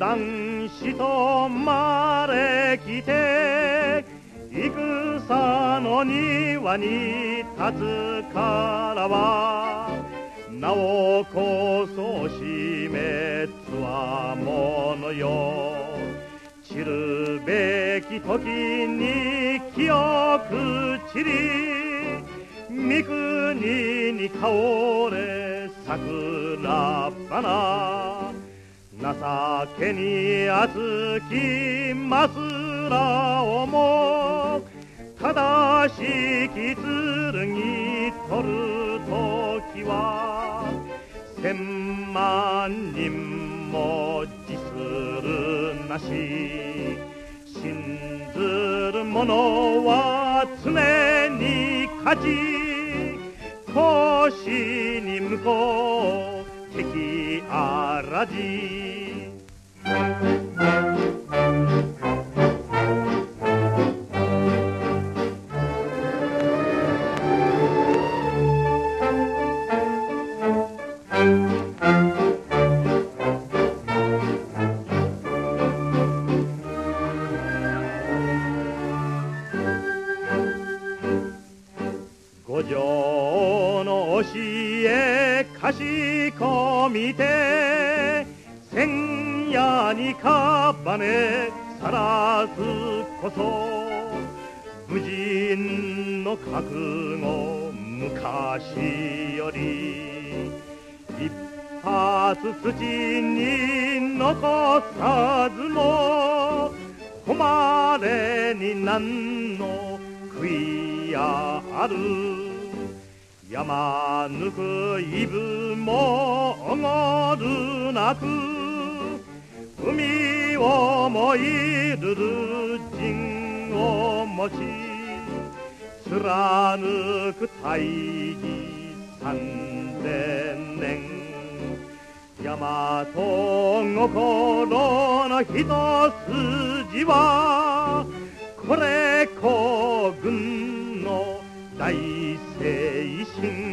男子とまれきて戦の庭に立つからはなおこそ死滅はものよ。散るべき時に清く散り三国に香れ桜花。情けに熱きますらをも正しき剣取る時は千万人も辞するなし。信ずる者は常に勝ち。腰に向こう敵あらじ五条の教えかしこみて千夜にかばねさらすこそ武人の覚悟昔より一発土に残さずも誉れに何の悔いやある。山抜くイブもおごるなく海をもいるる陣を持ち貫く大義三千年。大和心の一筋はこれ皇軍 Ashley.